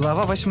Глава 8.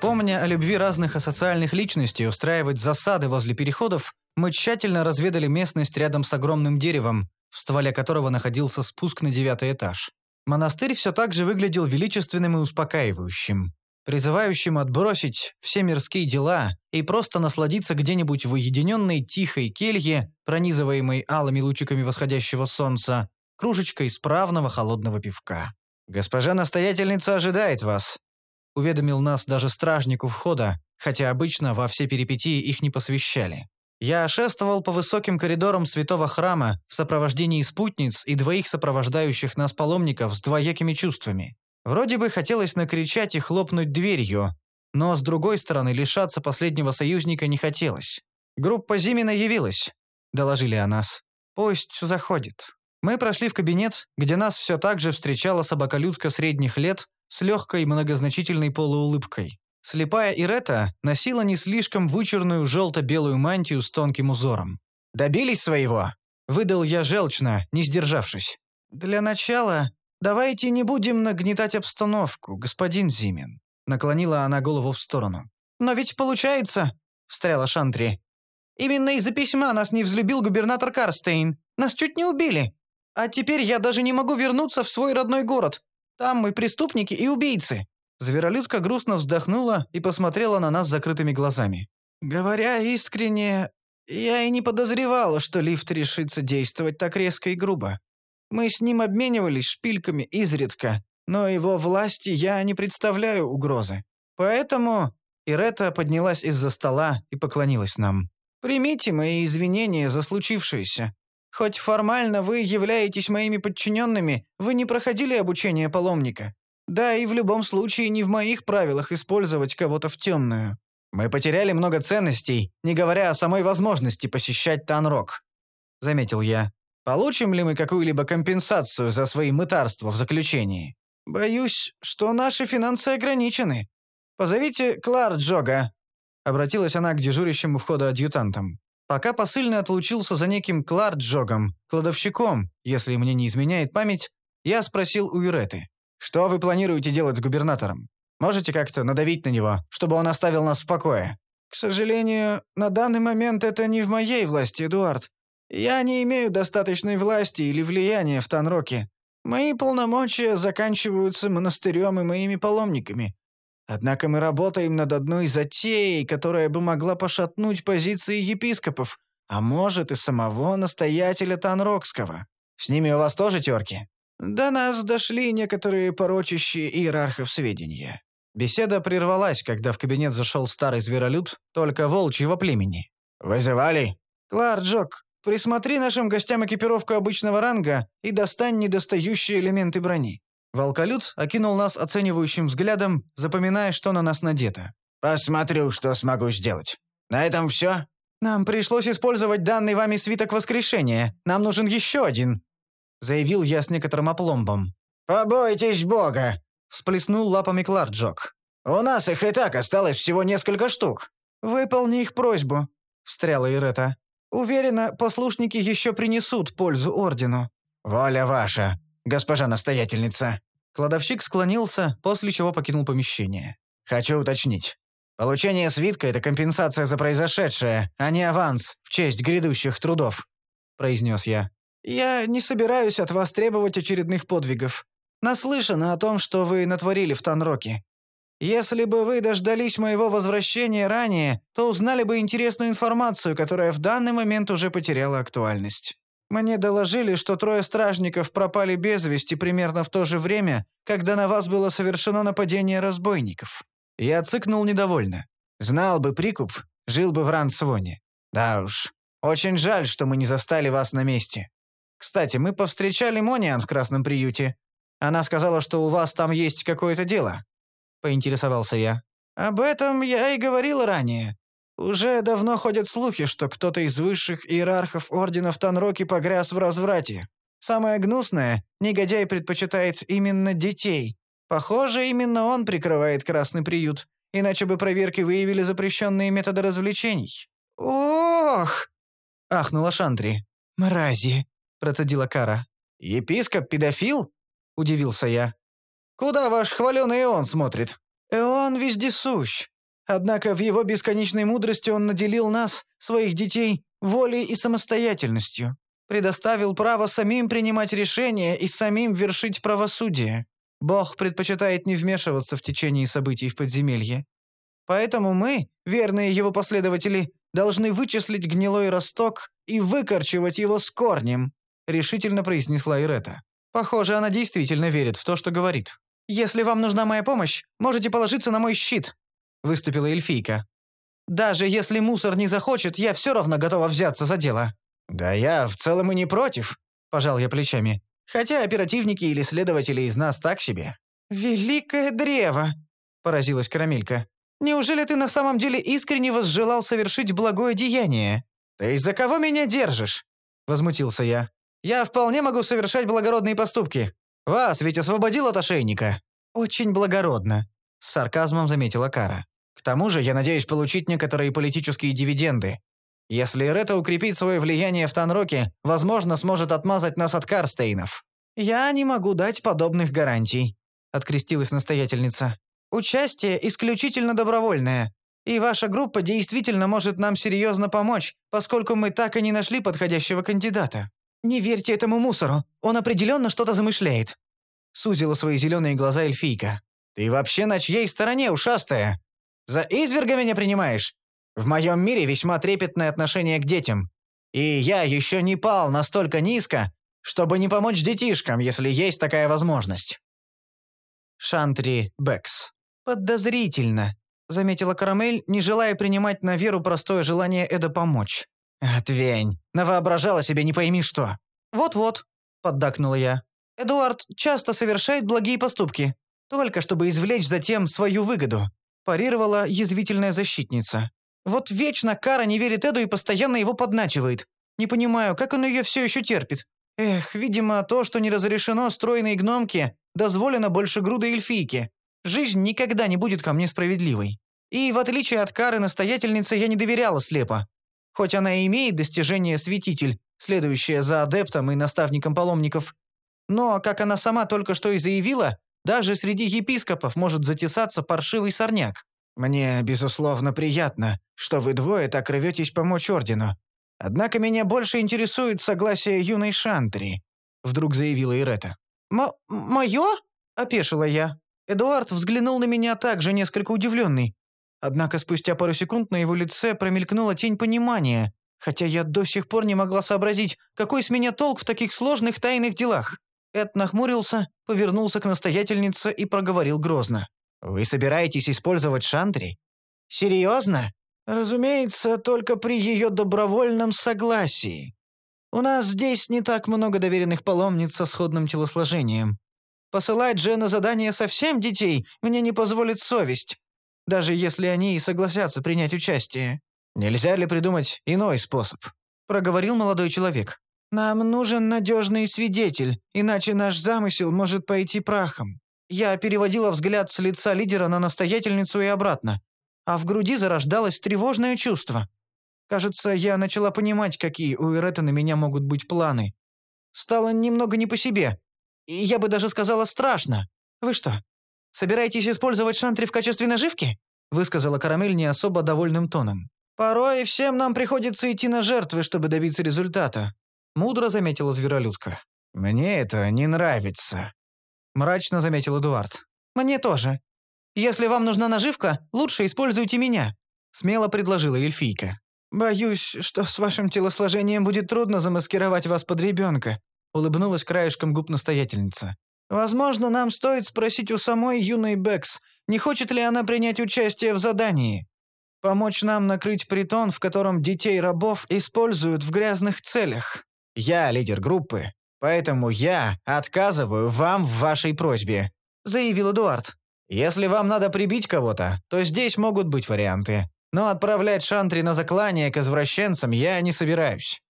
Помня о любви разных асоциальных личностей устраивать засады возле переходов, мы тщательно разведали местность рядом с огромным деревом, в стволе которого находился спуск на девятый этаж. Монастырь все так же выглядел величественным и успокаивающим, призывающим отбросить все мирские дела и просто насладиться где-нибудь в уединенной тихой келье, пронизываемой алыми лучиками восходящего солнца, кружечкой справного холодного пивка. «Госпожа настоятельница ожидает вас», — уведомил нас даже стражник у входа, хотя обычно во все перипетии их не посвящали. Я шествовал по высоким коридорам святого храма в сопровождении спутниц и двоих сопровождающих нас паломников с двоякими чувствами. Вроде бы хотелось накричать и хлопнуть дверью, но, с другой стороны, лишаться последнего союзника не хотелось. «Группа Зимина явилась», — доложили о нас. «Пусть заходит». Мы прошли в кабинет, где нас все так же встречала собаколюдка средних лет с легкой многозначительной полуулыбкой. Слепая Ирета носила не слишком вычурную желто-белую мантию с тонким узором. «Добились своего?» – выдал я желчно, не сдержавшись. «Для начала давайте не будем нагнетать обстановку, господин Зимин», – наклонила она голову в сторону. «Но ведь получается», – встряла Шантри. «Именно из-за письма нас не взлюбил губернатор Карстейн. Нас чуть не убили. А теперь я даже не могу вернуться в свой родной город. Там мы преступники и убийцы». Зверолюдка грустно вздохнула и посмотрела на нас закрытыми глазами. «Говоря искренне, я и не подозревала, что лифт решится действовать так резко и грубо. Мы с ним обменивались шпильками изредка, но его власти я не представляю угрозы. Поэтому...» Ирета поднялась из-за стола и поклонилась нам. «Примите мои извинения за случившееся. Хоть формально вы являетесь моими подчиненными, вы не проходили обучение паломника. Да, и в любом случае не в моих правилах использовать кого-то в темную. Мы потеряли много ценностей, не говоря о самой возможности посещать Танрок. Заметил я. Получим ли мы какую-либо компенсацию за свои мытарства в заключении? Боюсь, что наши финансы ограничены. Позовите Клар Джога. Обратилась она к дежурящему входа адъютантам. Пока посыльный отлучился за неким Кларджогом, кладовщиком, если мне не изменяет память, я спросил у Юреты. «Что вы планируете делать с губернатором? Можете как-то надавить на него, чтобы он оставил нас в покое?» «К сожалению, на данный момент это не в моей власти, Эдуард. Я не имею достаточной власти или влияния в Танроке. Мои полномочия заканчиваются монастырем и моими паломниками. Однако мы работаем над одной затеей, которая бы могла пошатнуть позиции епископов, а может и самого настоятеля Танрокского. С ними у вас тоже терки? До нас дошли некоторые порочащие иерархов сведения. Беседа прервалась, когда в кабинет зашел старый зверолюд, только волчьего племени. «Вызывали?» «Клар, Джок, присмотри нашим гостям экипировку обычного ранга и достань недостающие элементы брони. Волколют окинул нас оценивающим взглядом, запоминая, что на нас надето. «Посмотрю, что смогу сделать. На этом все?» «Нам пришлось использовать данный вами свиток воскрешения. Нам нужен еще один», — заявил я с некоторым опломбом. «Побойтесь Бога!» — всплеснул лапами Кларджок. «У нас их и так осталось всего несколько штук». «Выполни их просьбу», — встряла Ирета. «Уверена, послушники еще принесут пользу Ордену». «Воля ваша», госпожа настоятельница». Кладовщик склонился, после чего покинул помещение. «Хочу уточнить. Получение свитка — это компенсация за произошедшее, а не аванс в честь грядущих трудов», — произнес я. «Я не собираюсь от вас требовать очередных подвигов. Наслышано о том, что вы натворили в Танроке. Если бы вы дождались моего возвращения ранее, то узнали бы интересную информацию, которая в данный момент уже потеряла актуальность. Мне доложили, что трое стражников пропали без вести примерно в то же время, когда на вас было совершено нападение разбойников. Я цыкнул недовольно. Знал бы прикуп, жил бы в Рансвоне. Да уж, очень жаль, что мы не застали вас на месте. Кстати, мы повстречали Мониан в Красном приюте. Она сказала, что у вас там есть какое-то дело. Поинтересовался я. Об этом я и говорил ранее. Уже давно ходят слухи, что кто-то из высших иерархов Ордена в Танроке погряз в разврате. Самое гнусное, негодяй предпочитает именно детей. Похоже, именно он прикрывает красный приют, иначе бы проверки выявили запрещенные методы развлечений. «Ох!» — ахнула Шантри. «Мрази!» — процедила Кара. «Епископ педофил?» — удивился я. Куда ваш хваленый Ион смотрит?» «Ион вездесущ. Однако в его бесконечной мудрости он наделил нас, своих детей, волей и самостоятельностью. Предоставил право самим принимать решения и самим вершить правосудие. Бог предпочитает не вмешиваться в течение событий в подземелье. Поэтому мы, верные его последователи, должны вычислить гнилой росток и выкорчевать его с корнем», — решительно произнесла Ирета. Похоже, она действительно верит в то, что говорит. «Если вам нужна моя помощь, можете положиться на мой щит», — выступила эльфийка. «Даже если мусор не захочет, я все равно готова взяться за дело». «Да я в целом и не против», — пожал я плечами. «Хотя оперативники или следователи из нас так себе». «Великое древо!» — поразилась Карамелька. Неужели ты на самом деле искренне возжелал совершить благое деяние? Ты из-за кого меня держишь?» Возмутился я. «Я вполне могу совершать благородные поступки. Вас ведь освободил от ошейника». «Очень благородно», — с сарказмом заметила Кара. «К тому же я надеюсь получить некоторые политические дивиденды. Если Рета укрепит свое влияние в Танроке, возможно, сможет отмазать нас от Карстейнов». «Я не могу дать подобных гарантий», — открестилась настоятельница. Участие исключительно добровольное, и ваша группа действительно может нам серьезно помочь, поскольку мы так и не нашли подходящего кандидата. Не верьте этому мусору, он определенно что-то замышляет». Сузила свои зеленые глаза эльфийка. «Ты вообще на чьей стороне, ушастая? За изверга меня принимаешь? В моем мире весьма трепетное отношение к детям. И я еще не пал настолько низко, чтобы не помочь детишкам, если есть такая возможность». Шантри Бэкс «Подозрительно», — заметила Карамель, не желая принимать на веру простое желание Эда помочь. «Отвень, навоображала себе не пойми что». «Вот-вот», — поддакнула я. «Эдуард часто совершает благие поступки, только чтобы извлечь затем свою выгоду», — парировала язвительная защитница. «Вот вечно Кара не верит Эду и постоянно его подначивает. Не понимаю, как он ее все еще терпит. Эх, видимо, то, что не разрешено стройной гномке, дозволено больше груды эльфийки. Жизнь никогда не будет ко мне справедливой. И в отличие от Кары настоятельницы я не доверяла слепо. Хоть она и имеет достижение святитель, следующее за адептом и наставником паломников. Но, как она сама только что и заявила, даже среди епископов может затесаться паршивый сорняк. «Мне, безусловно, приятно, что вы двое так рветесь помочь Ордену. Однако меня больше интересует согласие юной Шантри», — вдруг заявила Ирета. «М... мое?» — опешила я. Эдуард взглянул на меня также несколько удивленный. Однако спустя пару секунд на его лице промелькнула тень понимания, хотя я до сих пор не могла сообразить, какой с меня толк в таких сложных тайных делах. Эд нахмурился, повернулся к настоятельнице и проговорил грозно. «Вы собираетесь использовать Шантри? Серьезно? Разумеется, только при ее добровольном согласии. У нас здесь не так много доверенных паломниц со сходным телосложением. Посылать же на задание совсем детей мне не позволит совесть, даже если они и согласятся принять участие. Нельзя ли придумать иной способ?» — проговорил молодой человек. «Нам нужен надежный свидетель, иначе наш замысел может пойти прахом». Я переводила взгляд с лица лидера на настоятельницу и обратно, а в груди зарождалось тревожное чувство. Кажется, я начала понимать, какие у Ирета на меня могут быть планы. Стало немного не по себе, я бы даже сказала страшно. Вы что, собираетесь использовать шантри в качестве наживки?» высказала Карамель не особо довольным тоном. «Порой всем нам приходится идти на жертвы, чтобы добиться результата», мудро заметила зверолюдка. «Мне это не нравится», мрачно заметил Эдуард. «Мне тоже. Если вам нужна наживка, лучше используйте меня», смело предложила эльфийка. «Боюсь, что с вашим телосложением будет трудно замаскировать вас под ребенка», улыбнулась краешком губ настоятельница. «Возможно, нам стоит спросить у самой юной Бэкс, не хочет ли она принять участие в задании. Помочь нам накрыть притон, в котором детей рабов используют в грязных целях. Я лидер группы, поэтому я отказываю вам в вашей просьбе», заявил Эдуард. «Если вам надо прибить кого-то, то здесь могут быть варианты. Но отправлять Шантри на заклание к извращенцам я не собираюсь.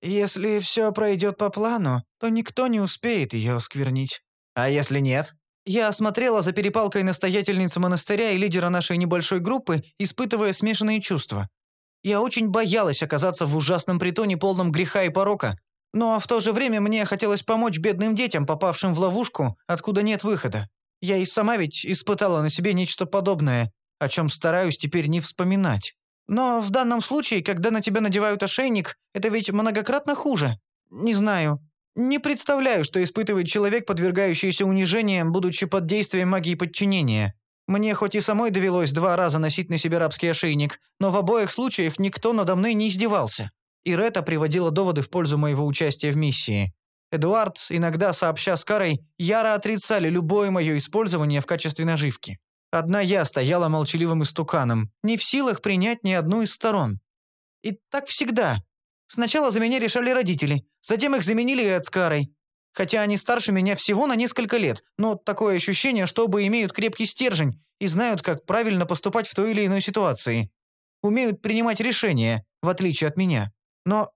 Если все пройдет по плану, то никто не успеет ее осквернить. А если нет? Я осмотрела за перепалкой настоятельницы монастыря и лидера нашей небольшой группы, испытывая смешанные чувства. Я очень боялась оказаться в ужасном притоне, полном греха и порока. Но в то же время мне хотелось помочь бедным детям, попавшим в ловушку, откуда нет выхода. Я и сама ведь испытала на себе нечто подобное, о чем стараюсь теперь не вспоминать. Но в данном случае, когда на тебя надевают ошейник, это ведь многократно хуже. Не знаю. Не представляю, что испытывает человек, подвергающийся унижениям, будучи под действием магии подчинения. Мне хоть и самой довелось два раза носить на себе рабский ошейник, но в обоих случаях никто надо мной не издевался. И Рета приводила доводы в пользу моего участия в миссии. Эдуард, иногда сообща с Карой, яро отрицали любое мое использование в качестве наживки. Одна я стояла молчаливым истуканом, не в силах принять ни одну из сторон. И так всегда. Сначала за меня решали родители, затем их заменили Эд с Карой. Хотя они старше меня всего на несколько лет, но такое ощущение, что оба имеют крепкий стержень и знают, как правильно поступать в той или иной ситуации. Умеют принимать решения, в отличие от меня. Но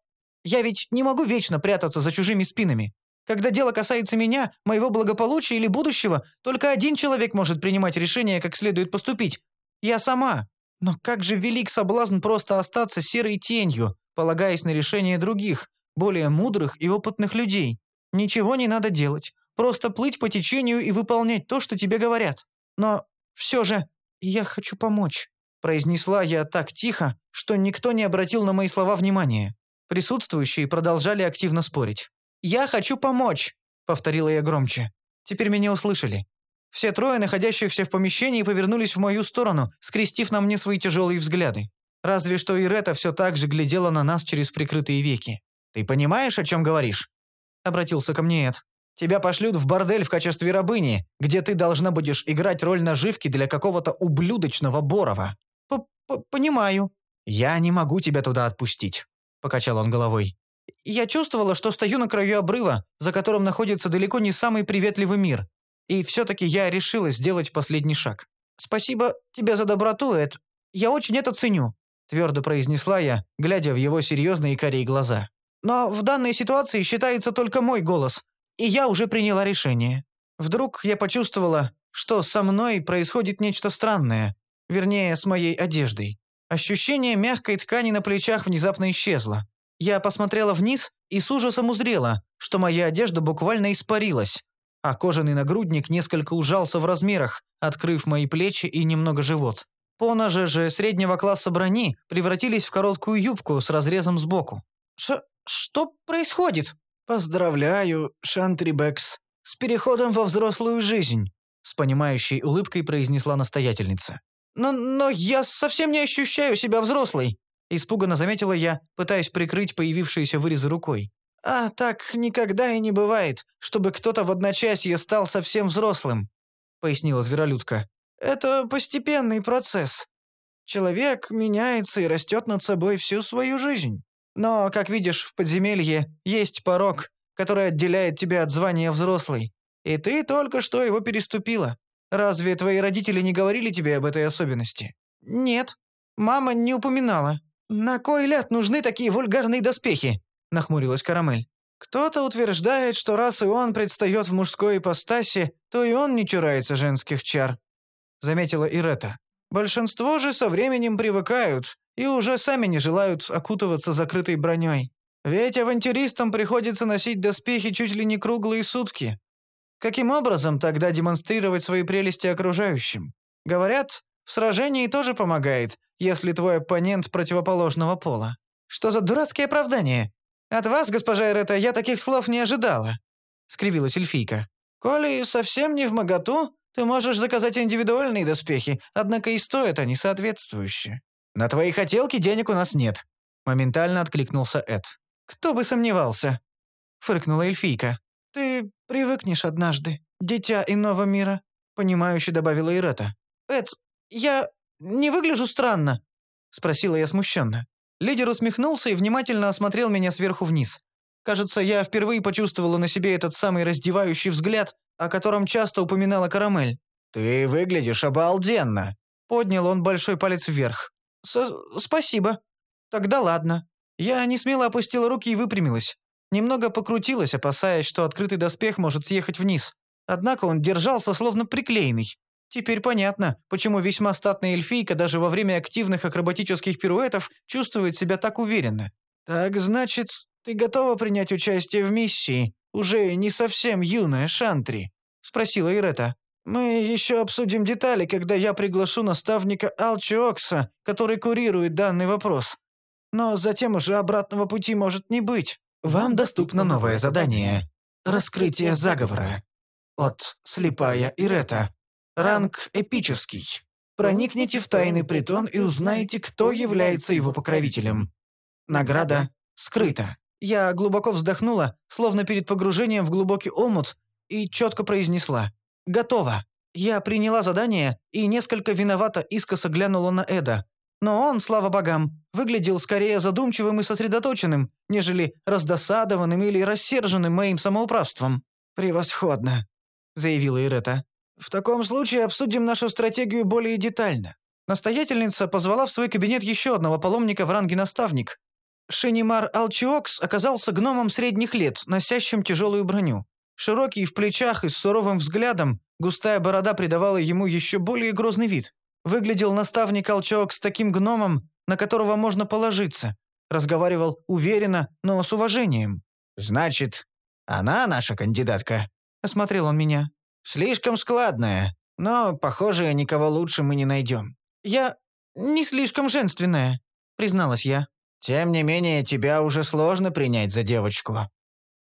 я ведь не могу вечно прятаться за чужими спинами. Когда дело касается меня, моего благополучия или будущего, только один человек может принимать решение, как следует поступить. Я сама. Но как же велик соблазн просто остаться серой тенью, полагаясь на решение других, более мудрых и опытных людей. Ничего не надо делать. Просто плыть по течению и выполнять то, что тебе говорят. Но все же я хочу помочь», – произнесла я так тихо, что никто не обратил на мои слова внимания. Присутствующие продолжали активно спорить. «Я хочу помочь», — повторила я громче. Теперь меня услышали. Все трое находящихся в помещении повернулись в мою сторону, скрестив на мне свои тяжелые взгляды. Разве что Ирета все так же глядела на нас через прикрытые веки. «Ты понимаешь, о чем говоришь?» Обратился ко мне Эд. «Тебя пошлют в бордель в качестве рабыни, где ты должна будешь играть роль наживки для какого-то ублюдочного Борова». П -п «Понимаю». «Я не могу тебя туда отпустить», — покачал он головой. Я чувствовала, что стою на краю обрыва, за которым находится далеко не самый приветливый мир. И все-таки я решила сделать последний шаг. «Спасибо тебе за доброту, Эд. Я очень это ценю», – твердо произнесла я, глядя в его серьезные корей глаза. «Но в данной ситуации считается только мой голос, и я уже приняла решение. Вдруг я почувствовала, что со мной происходит нечто странное, вернее, с моей одеждой. Ощущение мягкой ткани на плечах внезапно исчезло. Я посмотрела вниз и с ужасом узрела, что моя одежда буквально испарилась, а кожаный нагрудник несколько ужался в размерах, открыв мои плечи и немного живот. Поножи же среднего класса брони превратились в короткую юбку с разрезом сбоку. Что происходит? Поздравляю, Шантрибекс, с переходом во взрослую жизнь, с понимающей улыбкой произнесла настоятельница. Но, но я совсем не ощущаю себя взрослой. Испуганно заметила я, пытаясь прикрыть появившиеся вырезы рукой. «А так никогда и не бывает, чтобы кто-то в одночасье стал совсем взрослым», пояснила зверолюдка. «Это постепенный процесс. Человек меняется и растет над собой всю свою жизнь. Но, как видишь, в подземелье есть порог, который отделяет тебя от звания взрослой. И ты только что его переступила. Разве твои родители не говорили тебе об этой особенности?» «Нет, мама не упоминала», «На кой ляд нужны такие вульгарные доспехи?» – нахмурилась Карамель. «Кто-то утверждает, что раз и он предстает в мужской ипостаси, то и он не чурается женских чар», – заметила Ирета. «Большинство же со временем привыкают и уже сами не желают окутываться закрытой броней. Ведь авантюристам приходится носить доспехи чуть ли не круглые сутки. Каким образом тогда демонстрировать свои прелести окружающим? Говорят, в сражении тоже помогает, если твой оппонент противоположного пола. Что за дурацкие оправдания? От вас, госпожа Эрета, я таких слов не ожидала», — скривилась эльфийка. «Коли совсем не в моготу, ты можешь заказать индивидуальные доспехи, однако и стоят они соответствующе». «На твои хотелки денег у нас нет», — моментально откликнулся Эд. «Кто бы сомневался?» — фыркнула эльфийка. «Ты привыкнешь однажды, дитя иного мира», — понимающе добавила Ирета. «Эд, я не выгляжу странно?» – спросила я смущенно. Лидер усмехнулся и внимательно осмотрел меня сверху вниз. Кажется, я впервые почувствовала на себе этот самый раздевающий взгляд, о котором часто упоминала Карамель. «Ты выглядишь обалденно!» Поднял он большой палец вверх. «Спасибо. Тогда ладно». Я не смело опустила руки и выпрямилась. Немного покрутилась, опасаясь, что открытый доспех может съехать вниз. Однако он держался словно приклеенный. Теперь понятно, почему весьма статная эльфийка даже во время активных акробатических пируэтов чувствует себя так уверенно. «Так значит, ты готова принять участие в миссии, уже не совсем юная Шантри?» – спросила Ирета. Мы еще обсудим детали, когда я приглашу наставника Алчиокса, который курирует данный вопрос. Но затем уже обратного пути может не быть. Вам доступно новое задание. Раскрытие заговора. От Слепая Ирета. Ранг эпический. Проникните в тайный притон и узнайте, кто является его покровителем. Награда скрыта. Я глубоко вздохнула, словно перед погружением в глубокий омут, и четко произнесла «Готово». Я приняла задание и несколько виновато искоса глянула на Эда. Но он, слава богам, выглядел скорее задумчивым и сосредоточенным, нежели раздосадованным или рассерженным моим самоуправством. «Превосходно», — заявила Ирета. «В таком случае обсудим нашу стратегию более детально». Настоятельница позвала в свой кабинет еще одного паломника в ранге наставник. Шинимар Алчиокс оказался гномом средних лет, носящим тяжелую броню. Широкий в плечах и с суровым взглядом, густая борода придавала ему еще более грозный вид. Выглядел наставник Алчиокс таким гномом, на которого можно положиться. Разговаривал уверенно, но с уважением. «Значит, она наша кандидатка?» – осмотрел он меня. «Слишком складная, но, похоже, никого лучше мы не найдем». «Я не слишком женственная», – призналась я. «Тем не менее, тебя уже сложно принять за девочку.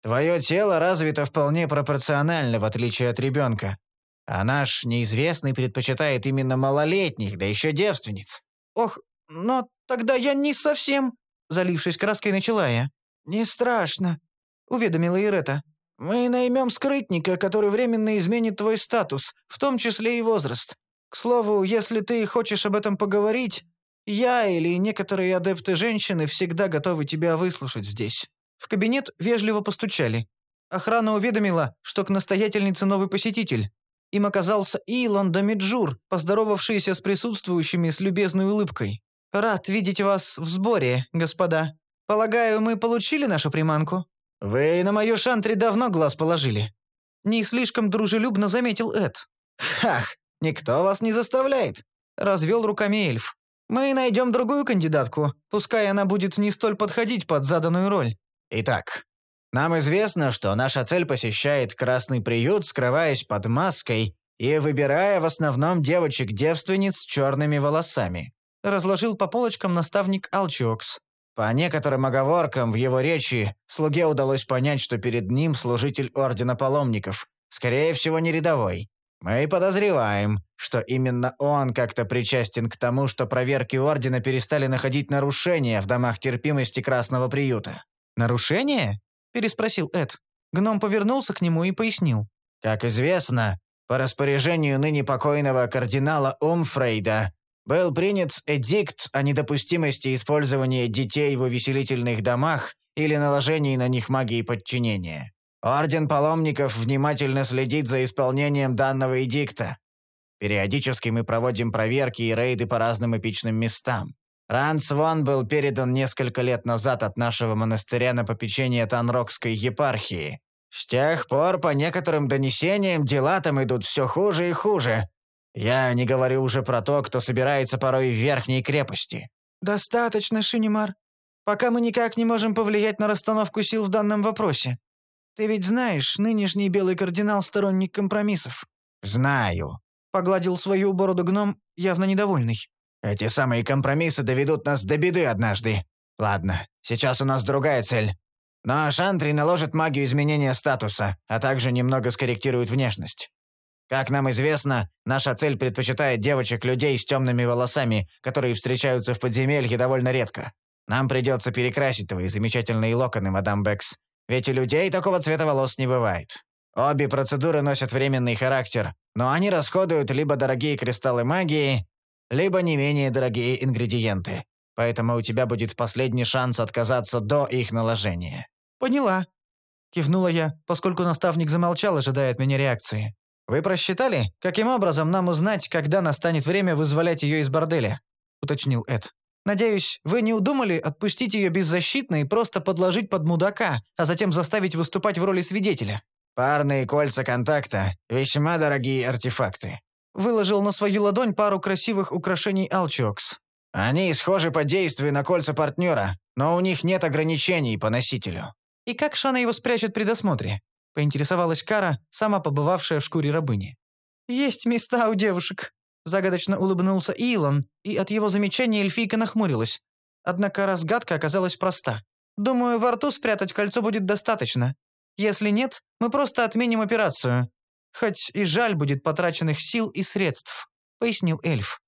Твое тело развито вполне пропорционально, в отличие от ребенка. А наш неизвестный предпочитает именно малолетних, да еще девственниц». «Ох, но тогда я не совсем...» Залившись краской, начала я. «Не страшно», — уведомила Ирета. «Мы наймем скрытника, который временно изменит твой статус, в том числе и возраст. К слову, если ты хочешь об этом поговорить, я или некоторые адепты женщины всегда готовы тебя выслушать здесь». В кабинет вежливо постучали. Охрана уведомила, что к настоятельнице новый посетитель. Им оказался Илон Дамиджур, поздоровавшийся с присутствующими с любезной улыбкой. «Рад видеть вас в сборе, господа. Полагаю, мы получили нашу приманку?» «Вы на мою шантри давно глаз положили». Не слишком дружелюбно заметил Эд. «Хах, никто вас не заставляет», — развел руками эльф. «Мы найдем другую кандидатку, пускай она будет не столь подходить под заданную роль». «Итак, нам известно, что наша цель посещает красный приют, скрываясь под маской и выбирая в основном девочек-девственниц с черными волосами», разложил по полочкам наставник Алчиокс. По некоторым оговоркам в его речи слуге удалось понять, что перед ним служитель Ордена Паломников, скорее всего, не рядовой. Мы подозреваем, что именно он как-то причастен к тому, что проверки Ордена перестали находить нарушения в домах терпимости Красного приюта. «Нарушение?» – переспросил Эд. Гном повернулся к нему и пояснил. «Как известно, по распоряжению ныне покойного кардинала Умфрейда был принят эдикт о недопустимости использования детей в увеселительных домах или наложении на них магии подчинения. Орден паломников внимательно следит за исполнением данного эдикта. Периодически мы проводим проверки и рейды по разным эпичным местам. Ранс Вон был передан несколько лет назад от нашего монастыря на попечение Танрокской епархии. С тех пор, по некоторым донесениям, дела там идут все хуже и хуже. Я не говорю уже про то, кто собирается порой в верхней крепости». «Достаточно, Шинимар. Пока мы никак не можем повлиять на расстановку сил в данном вопросе. Ты ведь знаешь, нынешний белый кардинал – сторонник компромиссов». «Знаю», – погладил свою бороду гном, явно недовольный. Эти самые компромиссы доведут нас до беды однажды. Ладно, сейчас у нас другая цель. Но Шантри наложит магию изменения статуса, а также немного скорректирует внешность. Как нам известно, наша цель предпочитает девочек-людей с темными волосами, которые встречаются в подземелье довольно редко. Нам придется перекрасить твои замечательные локоны, мадам Бэкс, ведь у людей такого цвета волос не бывает. Обе процедуры носят временный характер, но они расходуют либо дорогие кристаллы магии, либо не менее дорогие ингредиенты. Поэтому у тебя будет последний шанс отказаться до их наложения». «Поняла», — кивнула я, поскольку наставник замолчал, ожидая от меня реакции. «Вы просчитали, каким образом нам узнать, когда настанет время вызволять ее из борделя?» — уточнил Эд. «Надеюсь, вы не удумали отпустить ее беззащитно и просто подложить под мудака, а затем заставить выступать в роли свидетеля?» «Парные кольца контакта — весьма дорогие артефакты. Выложил на свою ладонь пару красивых украшений Алчокс. «Они схожи по действию на кольца партнера, но у них нет ограничений по носителю». «И как Шана его спрячет при досмотре?» — поинтересовалась Кара, сама побывавшая в шкуре рабыни. «Есть места у девушек», – загадочно улыбнулся Илон, и от его замечания эльфийка нахмурилась. Однако разгадка оказалась проста. «Думаю, во рту спрятать кольцо будет достаточно. Если нет, мы просто отменим операцию. Хоть и жаль будет потраченных сил и средств», – пояснил эльф.